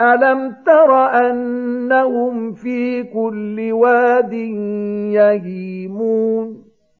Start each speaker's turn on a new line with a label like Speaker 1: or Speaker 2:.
Speaker 1: أَلَمْ تَرَ أَنَّهُمْ فِي كُلِّ وَادٍ يَهِيمُونَ